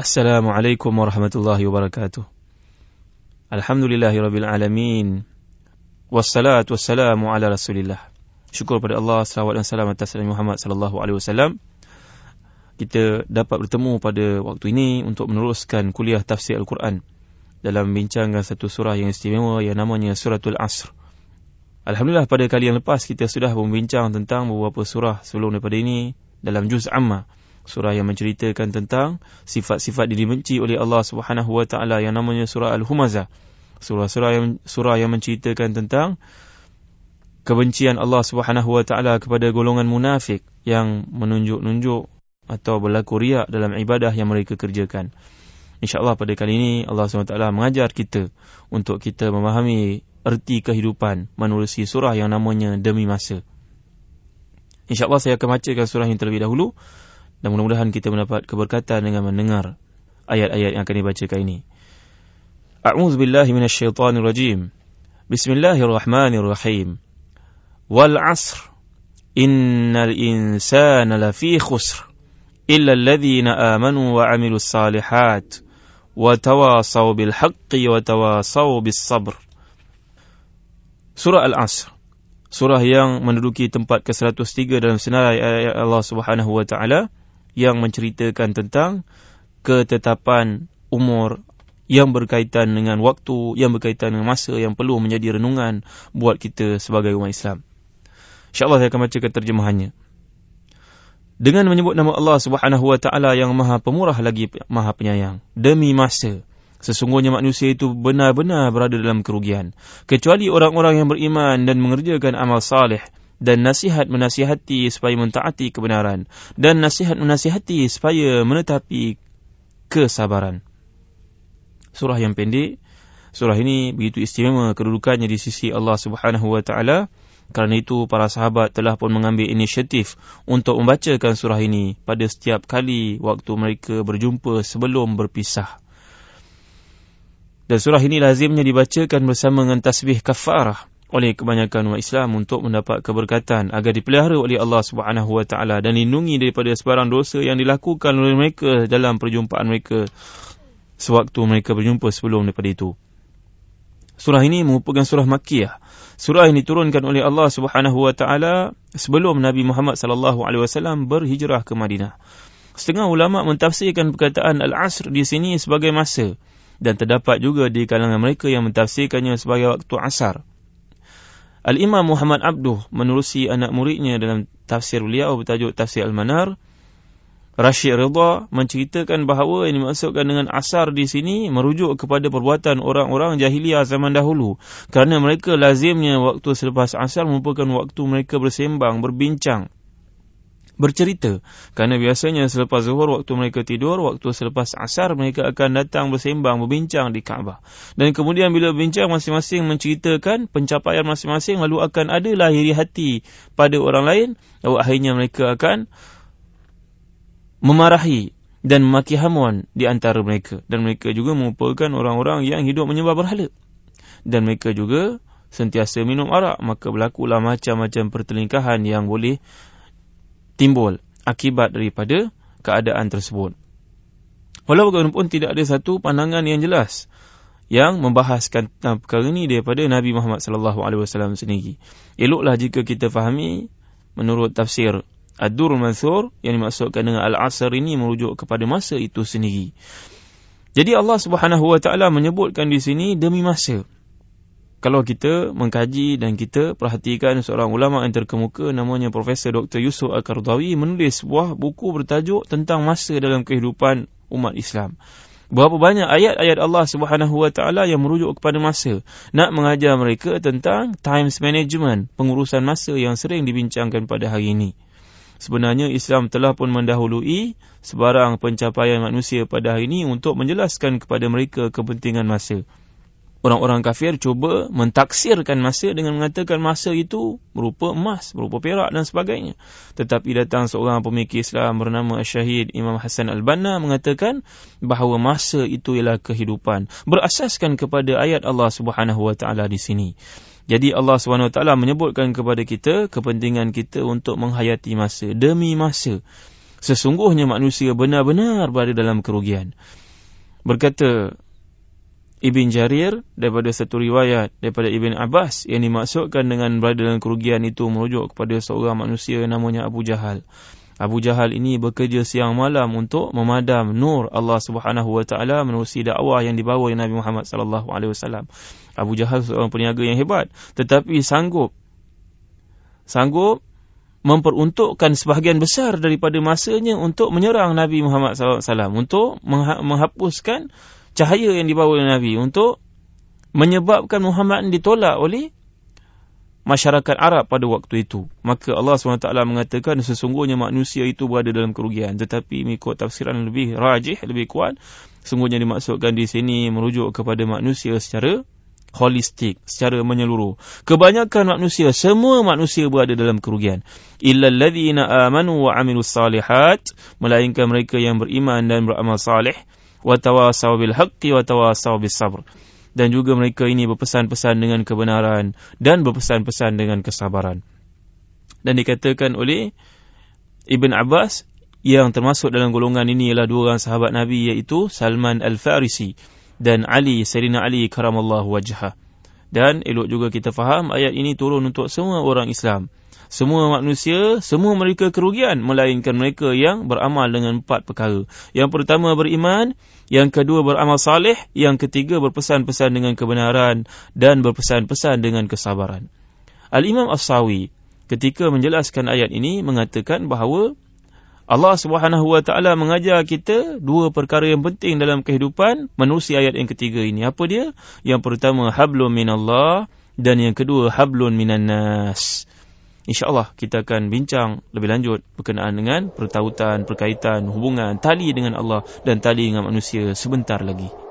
Assalamualaikum warahmatullahi wabarakatuh. Alhamdulillahi rabbil alamin. Wassalatu wassalamu ala rasulillah. Syukur pada Allah, salawat dan salam atas Nabi Muhammad sallallahu alaihi wasallam. Kita dapat bertemu pada waktu ini untuk meneruskan kuliah tafsir Al-Quran dalam bincangkan satu surah yang istimewa yang namanya Suratul Asr. Alhamdulillah pada kali yang lepas kita sudah membincang tentang beberapa surah sebelum daripada ini dalam juz amma surah yang menceritakan tentang sifat-sifat dibenci oleh Allah Subhanahu wa taala yang namanya surah Al-Humazah. Surah-surah yang surah yang menceritakan tentang kebencian Allah Subhanahu wa taala kepada golongan munafik yang menunjuk-nunjuk atau berlaku riak dalam ibadah yang mereka kerjakan. InsyaAllah pada kali ini Allah SWT mengajar kita untuk kita memahami erti kehidupan menerusi surah yang namanya Demi Masa. InsyaAllah saya akan bacakan surah yang terlebih dahulu dan mudah-mudahan kita mendapat keberkatan dengan mendengar ayat-ayat yang akan dibacakan ini. A'udzu billahi minasyaitonir rajim. Bismillahirrahmanirrahim. Wal 'asr. Innal insana lafi khusr. Illa alladhina amanu wa 'amilus salihat wa tawasaw bil haqqi wa tawasaw bis sabr. Surah Al-Asr. Surah yang menduduki tempat ke-103 dalam senarai ayat Allah Subhanahu wa taala yang menceritakan tentang ketetapan umur yang berkaitan dengan waktu, yang berkaitan dengan masa yang perlu menjadi renungan buat kita sebagai umat Islam. InsyaAllah saya akan baca terjemahannya. Dengan menyebut nama Allah subhanahu wa ta'ala yang maha pemurah lagi maha penyayang. Demi masa, sesungguhnya manusia itu benar-benar berada dalam kerugian. Kecuali orang-orang yang beriman dan mengerjakan amal salih dan nasihat menasihati supaya mentaati kebenaran dan nasihat menasihati supaya menetapi kesabaran. Surah yang pendek, surah ini begitu istimewa kedudukannya di sisi Allah Subhanahu wa taala. Kerana itu para sahabat telah pun mengambil inisiatif untuk membacakan surah ini pada setiap kali waktu mereka berjumpa sebelum berpisah. Dan surah ini lazimnya dibacakan bersama dengan tasbih kafarah oleh kebanyakan umat Islam untuk mendapat keberkatan agar dipelihara oleh Allah Subhanahu wa taala dan lindungi daripada sebarang dosa yang dilakukan oleh mereka dalam perjumpaan mereka sewaktu mereka berjumpa sebelum daripada itu. Surah ini merupakan surah Makkiyah. Surah ini diturunkan oleh Allah Subhanahu wa taala sebelum Nabi Muhammad sallallahu alaihi wasallam berhijrah ke Madinah. Setengah ulama mentafsirkan perkataan al-asr di sini sebagai masa dan terdapat juga di kalangan mereka yang mentafsirkannya sebagai waktu asar. Al-Imam Muhammad Abduh menerusi anak muridnya dalam tafsir beliau bertajuk Tafsir Al-Manar. Rashid Ridha menceritakan bahawa yang dimaksudkan dengan asar di sini merujuk kepada perbuatan orang-orang jahiliah zaman dahulu. Kerana mereka lazimnya waktu selepas asar merupakan waktu mereka bersembang, berbincang bercerita. Kerana biasanya selepas zuhur waktu mereka tidur, waktu selepas asar mereka akan datang bersembang, berbincang di Kaabah. Dan kemudian bila berbincang masing-masing menceritakan pencapaian masing-masing lalu akan ada lahiri hati pada orang lain. Lalu akhirnya mereka akan memarahi dan memaki hamuan di antara mereka. Dan mereka juga merupakan orang-orang yang hidup menyembah berhala. Dan mereka juga sentiasa minum arak. Maka berlakulah macam-macam pertelingkahan yang boleh timbul akibat daripada keadaan tersebut. Walau bagaimanapun tidak ada satu pandangan yang jelas yang membahaskan tentang perkara ini daripada Nabi Muhammad sallallahu alaihi wasallam sendiri. Eloklah jika kita fahami menurut tafsir Ad-Dur Mansur yang dimaksudkan dengan Al-Asr ini merujuk kepada masa itu sendiri. Jadi Allah Subhanahu wa taala menyebutkan di sini demi masa kalau kita mengkaji dan kita perhatikan seorang ulama yang terkemuka namanya Profesor Dr. Yusuf Al-Qardawi menulis sebuah buku bertajuk tentang masa dalam kehidupan umat Islam. Berapa banyak ayat-ayat Allah Subhanahu Wa Taala yang merujuk kepada masa nak mengajar mereka tentang times management, pengurusan masa yang sering dibincangkan pada hari ini. Sebenarnya Islam telah pun mendahului sebarang pencapaian manusia pada hari ini untuk menjelaskan kepada mereka kepentingan masa orang-orang kafir cuba mentaksirkan masa dengan mengatakan masa itu berupa emas, berupa perak dan sebagainya. Tetapi datang seorang pemikir Islam bernama Syahid Imam Hassan Al-Banna mengatakan bahawa masa itu ialah kehidupan. Berasaskan kepada ayat Allah Taala di sini. Jadi Allah Taala menyebutkan kepada kita kepentingan kita untuk menghayati masa demi masa. sesungguhnya manusia benar-benar berada dalam kerugian. Berkata Ibn Jarir daripada satu riwayat daripada Ibn Abbas yang dimaksudkan dengan berada dalam kerugian itu merujuk kepada seorang manusia namanya Abu Jahal. Abu Jahal ini bekerja siang malam untuk memadam nur Allah Subhanahu wa taala menerusi dakwah yang dibawa oleh Nabi Muhammad sallallahu alaihi wasallam. Abu Jahal seorang peniaga yang hebat tetapi sanggup sanggup memperuntukkan sebahagian besar daripada masanya untuk menyerang Nabi Muhammad SAW untuk menghapuskan cahaya yang dibawa oleh Nabi untuk menyebabkan Muhammad ditolak oleh masyarakat Arab pada waktu itu. Maka Allah SWT mengatakan sesungguhnya manusia itu berada dalam kerugian. Tetapi mengikut tafsiran lebih rajih, lebih kuat, sesungguhnya dimaksudkan di sini merujuk kepada manusia secara holistik secara menyeluruh. Kebanyakan manusia, semua manusia berada dalam kerugian. Illa alladhina amanu wa amilus salihat, melainkan mereka yang beriman dan beramal salih, wa tawasaw bil haqqi wa tawasaw bis sabr. Dan juga mereka ini berpesan-pesan dengan kebenaran dan berpesan-pesan dengan kesabaran. Dan dikatakan oleh Ibn Abbas yang termasuk dalam golongan ini ialah dua orang sahabat Nabi iaitu Salman Al-Farisi dan Ali Sayyidina Ali karamallahu wajhah. Dan elok juga kita faham ayat ini turun untuk semua orang Islam. Semua manusia, semua mereka kerugian melainkan mereka yang beramal dengan empat perkara. Yang pertama beriman, yang kedua beramal saleh, yang ketiga berpesan-pesan dengan kebenaran dan berpesan-pesan dengan kesabaran. Al-Imam As-Sawi ketika menjelaskan ayat ini mengatakan bahawa Allah Subhanahu wa taala mengajar kita dua perkara yang penting dalam kehidupan menerusi ayat yang ketiga ini. Apa dia? Yang pertama hablum minallah dan yang kedua hablun minan nas. Insya-Allah kita akan bincang lebih lanjut berkenaan dengan pertautan, perkaitan, hubungan tali dengan Allah dan tali dengan manusia sebentar lagi.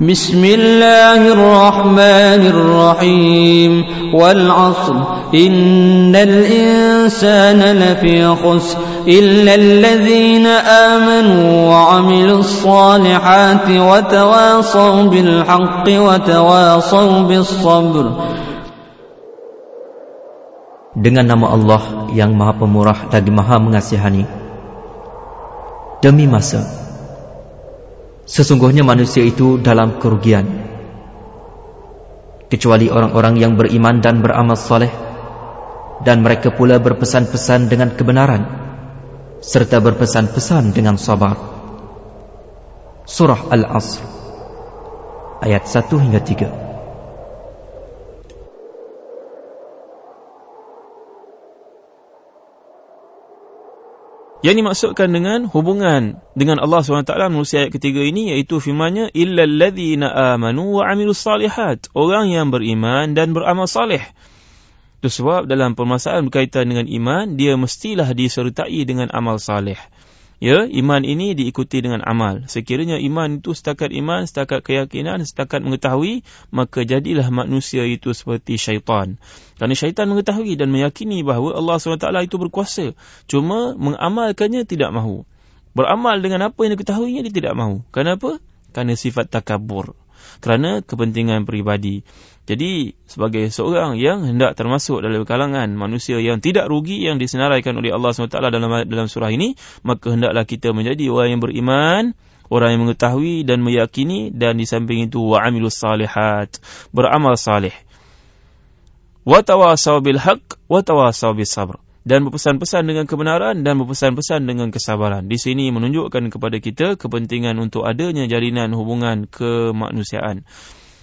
بسم الله الرحمن الرحيم والعصر إن الإنسان لفي خسر إلا الذين آمنوا وعملوا الصالحات وتواصوا بالحق وتواصوا بالصبر Dengan nama Allah yang maha pemurah lagi maha mengasihani. Demi masa. Sesungguhnya manusia itu dalam kerugian. Kecuali orang-orang yang beriman dan beramal soleh Dan mereka pula berpesan-pesan dengan kebenaran Serta berpesan-pesan dengan sabar. Surah Al-Asr Ayat 1 hingga 3 Yang dimaksudkan dengan hubungan dengan Allah SWT melalui ayat ketiga ini iaitu firmannya illa alladhina amanu wa amilus salihat orang yang beriman dan beramal saleh. Itu sebab dalam permasalahan berkaitan dengan iman dia mestilah disertai dengan amal saleh. Ya, iman ini diikuti dengan amal. Sekiranya iman itu setakat iman, setakat keyakinan, setakat mengetahui, maka jadilah manusia itu seperti syaitan. Kerana syaitan mengetahui dan meyakini bahawa Allah SWT itu berkuasa. Cuma mengamalkannya tidak mahu. Beramal dengan apa yang diketahuinya dia tidak mahu. Kenapa? Kerana sifat takabur. Kerana kepentingan peribadi. Jadi sebagai seorang yang hendak termasuk dalam kalangan manusia yang tidak rugi yang disenaraikan oleh Allah SWT dalam dalam surah ini, maka hendaklah kita menjadi orang yang beriman, orang yang mengetahui dan meyakini dan di samping itu wa amilus salihat, beramal salih. Wa tawasaw bil haqq wa tawasaw bis sabr. Dan berpesan-pesan dengan kebenaran dan berpesan-pesan dengan kesabaran. Di sini menunjukkan kepada kita kepentingan untuk adanya jalinan hubungan kemanusiaan.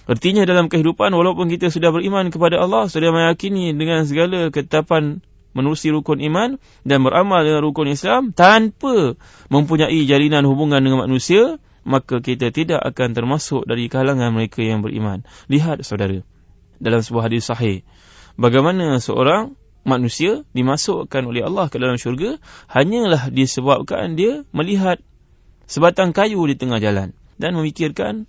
Artinya dalam kehidupan walaupun kita sudah beriman kepada Allah, sudah meyakini dengan segala ketetapan menerusi rukun iman dan beramal dengan rukun Islam tanpa mempunyai jalinan hubungan dengan manusia, maka kita tidak akan termasuk dari kalangan mereka yang beriman. Lihat saudara, dalam sebuah hadis sahih, bagaimana seorang manusia dimasukkan oleh Allah ke dalam syurga hanyalah disebabkan dia melihat sebatang kayu di tengah jalan dan memikirkan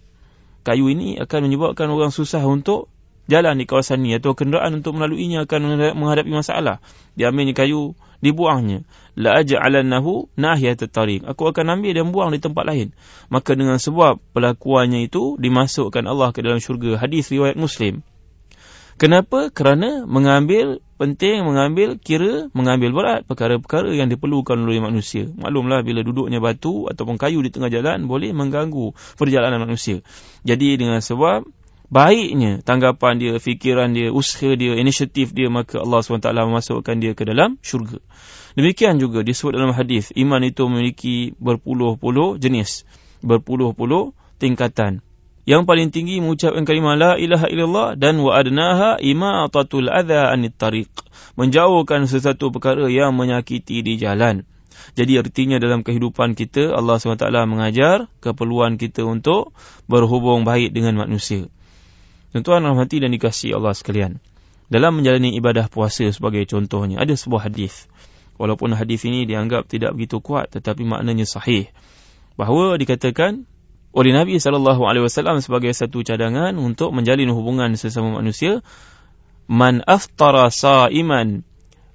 kayu ini akan menyebabkan orang susah untuk jalan di kawasan ini atau kenderaan untuk melaluinya akan menghadapi masalah. Diambilnya kayu, dibuangnya. La aj'alannahu nahiyat tariq. Aku akan ambil dan buang di tempat lain. Maka dengan sebab pelakuannya itu dimasukkan Allah ke dalam syurga. Hadis riwayat Muslim. Kenapa? Kerana mengambil penting, mengambil kira, mengambil berat perkara-perkara yang diperlukan oleh manusia. Maklumlah bila duduknya batu ataupun kayu di tengah jalan boleh mengganggu perjalanan manusia. Jadi dengan sebab baiknya tanggapan dia, fikiran dia, usaha dia, inisiatif dia, maka Allah SWT memasukkan dia ke dalam syurga. Demikian juga disebut dalam hadis iman itu memiliki berpuluh-puluh jenis, berpuluh-puluh tingkatan. Yang paling tinggi mengucapkan kalimah la ilaha illallah dan wa adnaha imatatul adha anit tariq. Menjauhkan sesuatu perkara yang menyakiti di jalan. Jadi artinya dalam kehidupan kita Allah SWT mengajar keperluan kita untuk berhubung baik dengan manusia. Tuan-tuan rahmati dan dikasihi Allah sekalian. Dalam menjalani ibadah puasa sebagai contohnya ada sebuah hadis. Walaupun hadis ini dianggap tidak begitu kuat tetapi maknanya sahih. Bahawa dikatakan oleh Nabi sallallahu alaihi wasallam sebagai satu cadangan untuk menjalin hubungan sesama manusia man aftara saiman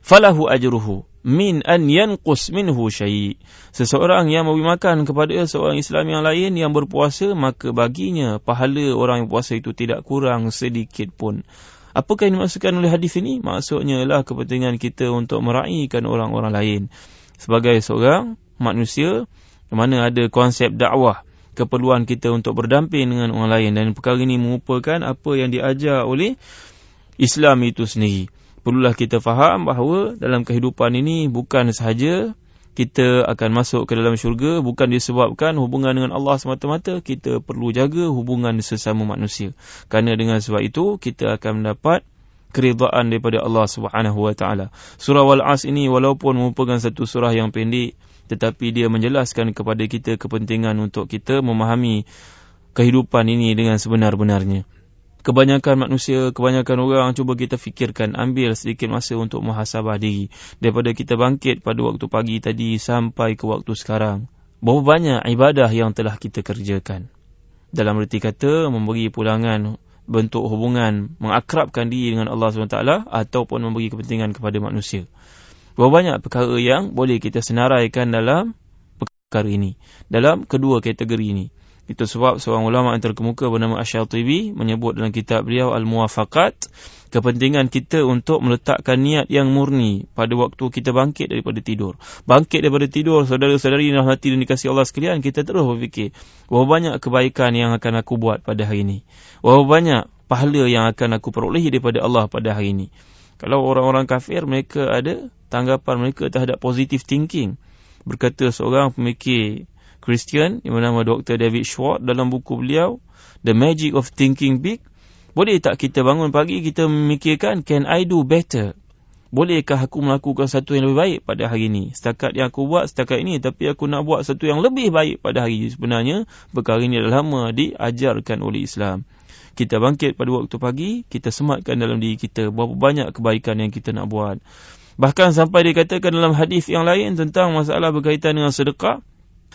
falahu ajruhu min an yanqus minhu syai. Seseorang yang memberi makan kepada seorang Islam yang lain yang berpuasa maka baginya pahala orang yang puasa itu tidak kurang sedikit pun. Apakah yang dimaksudkan oleh hadis ini? Maksudnya ialah kepentingan kita untuk meraihkan orang-orang lain. Sebagai seorang manusia di mana ada konsep dakwah keperluan kita untuk berdamping dengan orang lain dan perkara ini merupakan apa yang diajar oleh Islam itu sendiri. Perlulah kita faham bahawa dalam kehidupan ini bukan sahaja kita akan masuk ke dalam syurga bukan disebabkan hubungan dengan Allah semata-mata kita perlu jaga hubungan sesama manusia. Kerana dengan sebab itu kita akan mendapat keridhaan daripada Allah Subhanahu wa taala. Surah Al-As ini walaupun merupakan satu surah yang pendek tetapi dia menjelaskan kepada kita kepentingan untuk kita memahami kehidupan ini dengan sebenar-benarnya. Kebanyakan manusia, kebanyakan orang cuba kita fikirkan, ambil sedikit masa untuk muhasabah diri. Daripada kita bangkit pada waktu pagi tadi sampai ke waktu sekarang. Berapa banyak ibadah yang telah kita kerjakan. Dalam erti kata, memberi pulangan bentuk hubungan, mengakrabkan diri dengan Allah SWT ataupun memberi kepentingan kepada manusia. Berapa banyak perkara yang boleh kita senaraikan dalam perkara ini. Dalam kedua kategori ini. Itu sebab seorang ulama yang terkemuka bernama Ash-Shatibi menyebut dalam kitab beliau Al-Muwafaqat kepentingan kita untuk meletakkan niat yang murni pada waktu kita bangkit daripada tidur. Bangkit daripada tidur, saudara-saudari yang hati dan dikasih Allah sekalian, kita terus berfikir, berapa banyak kebaikan yang akan aku buat pada hari ini? Berapa banyak pahala yang akan aku perolehi daripada Allah pada hari ini? Kalau orang-orang kafir, mereka ada tanggapan mereka terhadap positive thinking. Berkata seorang pemikir Christian yang bernama Dr. David Schwartz dalam buku beliau, The Magic of Thinking Big, boleh tak kita bangun pagi, kita memikirkan, can I do better? Bolehkah aku melakukan satu yang lebih baik pada hari ini? Setakat yang aku buat setakat ini, tapi aku nak buat satu yang lebih baik pada hari ini. Sebenarnya, perkara ini dah lama diajarkan oleh Islam. Kita bangkit pada waktu pagi, kita sematkan dalam diri kita berapa banyak kebaikan yang kita nak buat. Bahkan sampai dikatakan dalam hadis yang lain tentang masalah berkaitan dengan sedekah.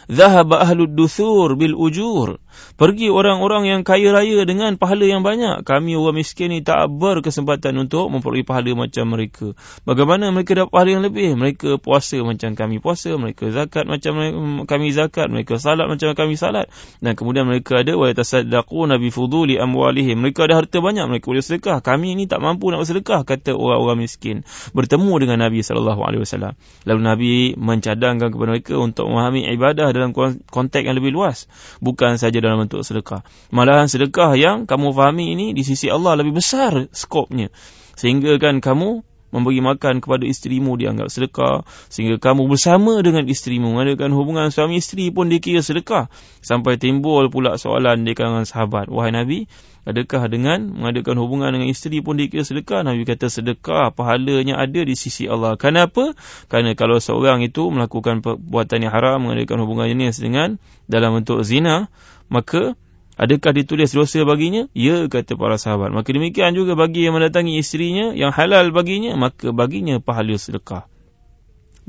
Zahaba ahlud dusur bil ujur. Pergi orang-orang yang kaya raya dengan pahala yang banyak. Kami orang miskin ni tak berkesempatan untuk memperoleh pahala macam mereka. Bagaimana mereka dapat pahala yang lebih? Mereka puasa macam kami puasa. Mereka zakat macam kami zakat. Mereka salat macam kami salat. Dan kemudian mereka ada wa yatasaddaqu nabi fuduli amwalihim. Mereka ada harta banyak. Mereka boleh sedekah. Kami ni tak mampu nak bersedekah. Kata orang-orang miskin. Bertemu dengan Nabi SAW. Lalu Nabi mencadangkan kepada mereka untuk memahami ibadah dalam konteks yang lebih luas. Bukan saja dalam bentuk sedekah. Malahan sedekah yang kamu fahami ini di sisi Allah lebih besar skopnya. Sehingga kan kamu memberi makan kepada isterimu dianggap sedekah sehingga kamu bersama dengan isterimu. Mengadakan hubungan suami isteri pun dikira sedekah. Sampai timbul pula soalan di kalangan sahabat. Wahai nabi adakah dengan mengadakan hubungan dengan isteri pun dikira sedekah? Nabi kata sedekah pahalanya ada di sisi Allah. Kenapa? Kerana kalau seorang itu melakukan perbuatan yang haram mengadakan hubungan jenis dengan dalam bentuk zina maka Adakah ditulis dosa baginya? Ya, kata para sahabat. Maka demikian juga bagi yang mendatangi isterinya, yang halal baginya, maka baginya pahala sedekah.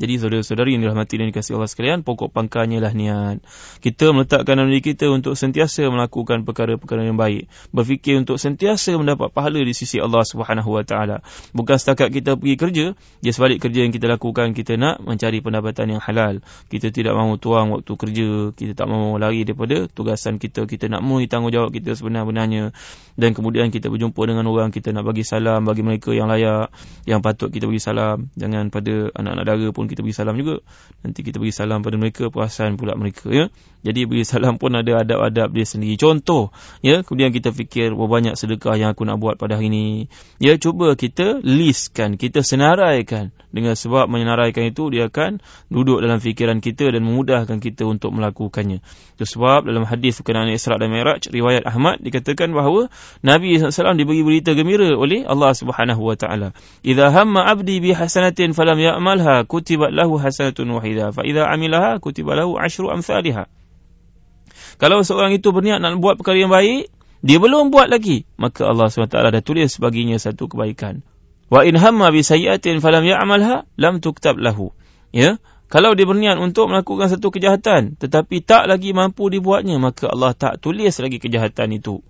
Jadi saudara-saudari yang dirahmati dan dikasihi Allah sekalian, pokok pangkalnya lah niat. Kita meletakkan dalam diri kita untuk sentiasa melakukan perkara-perkara yang baik. Berfikir untuk sentiasa mendapat pahala di sisi Allah Subhanahu Wa Taala. Bukan setakat kita pergi kerja, dia sebalik kerja yang kita lakukan kita nak mencari pendapatan yang halal. Kita tidak mahu tuang waktu kerja, kita tak mahu lari daripada tugasan kita. Kita nak memenuhi tanggungjawab kita sebenar-benarnya dan kemudian kita berjumpa dengan orang kita nak bagi salam bagi mereka yang layak yang patut kita bagi salam jangan pada anak-anak dara pun kita bagi salam juga nanti kita bagi salam pada mereka perasan pula mereka ya jadi bagi salam pun ada adab-adab dia sendiri. Contoh, ya, kemudian kita fikir berapa banyak sedekah yang aku nak buat pada hari ini. Ya, cuba kita listkan, kita senaraikan. Dengan sebab menyenaraikan itu dia akan duduk dalam fikiran kita dan memudahkan kita untuk melakukannya. Itu sebab dalam hadis berkenaan Isra dan Mi'raj, riwayat Ahmad dikatakan bahawa Nabi SAW diberi berita gembira oleh Allah taala. "Idza hamma 'abdi bi hasanatin falam ya'malha, kutibat lahu hasanatun wahidah, fa idza 'amilaha kutiba lahu 'ashru amsalha." Kalau seorang itu berniat nak buat perkara yang baik, dia belum buat lagi, maka Allah SWT dah tulis baginya satu kebaikan. Wa in hamma bi sayyi'atin falam ya'malha lam tuktab lahu. Ya, kalau dia berniat untuk melakukan satu kejahatan tetapi tak lagi mampu dibuatnya, maka Allah tak tulis lagi kejahatan itu.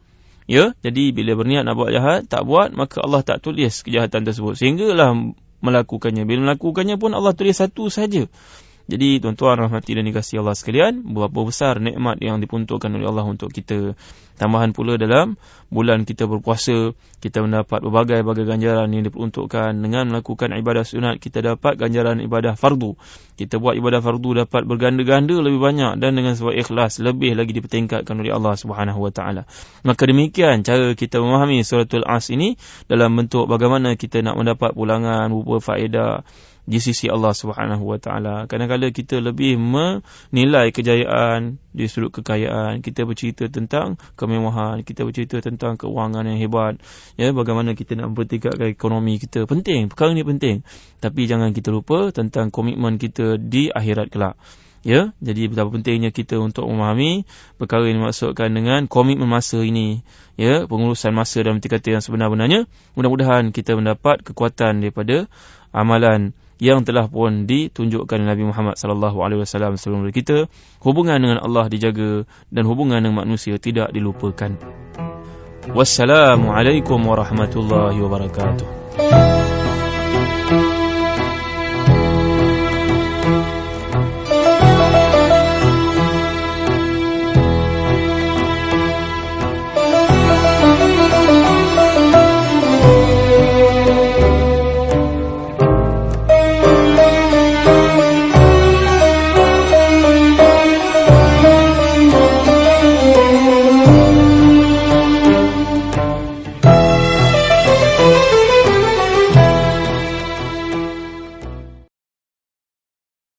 Ya, jadi bila berniat nak buat jahat, tak buat, maka Allah tak tulis kejahatan tersebut. Sehinggalah melakukannya. Bila melakukannya pun Allah tulis satu saja. Jadi tuan-tuan rahmati dan dikasihi Allah sekalian, berapa besar nikmat yang dipuntukkan oleh Allah untuk kita. Tambahan pula dalam bulan kita berpuasa, kita mendapat berbagai-bagai ganjaran yang diperuntukkan dengan melakukan ibadah sunat, kita dapat ganjaran ibadah fardu. Kita buat ibadah fardu dapat berganda-ganda lebih banyak dan dengan sebab ikhlas lebih lagi dipertingkatkan oleh Allah Subhanahu Wa Taala. Maka demikian cara kita memahami suratul As ini dalam bentuk bagaimana kita nak mendapat pulangan berupa faedah di sisi Allah Subhanahu Wa Taala. Kadang-kadang kita lebih menilai kejayaan di sudut kekayaan. Kita bercerita tentang kemewahan, kita bercerita tentang keuangan yang hebat. Ya, bagaimana kita nak mempertingkatkan ekonomi kita. Penting, perkara ini penting. Tapi jangan kita lupa tentang komitmen kita di akhirat kelak. Ya, jadi betapa pentingnya kita untuk memahami perkara yang dimaksudkan dengan komitmen masa ini. Ya, pengurusan masa dalam tingkatan yang sebenar-benarnya. Mudah-mudahan kita mendapat kekuatan daripada amalan yang telah pun ditunjukkan Nabi Muhammad sallallahu alaihi wasallam sebelum kita hubungan dengan Allah dijaga dan hubungan dengan manusia tidak dilupakan. Wassalamualaikum warahmatullahi wabarakatuh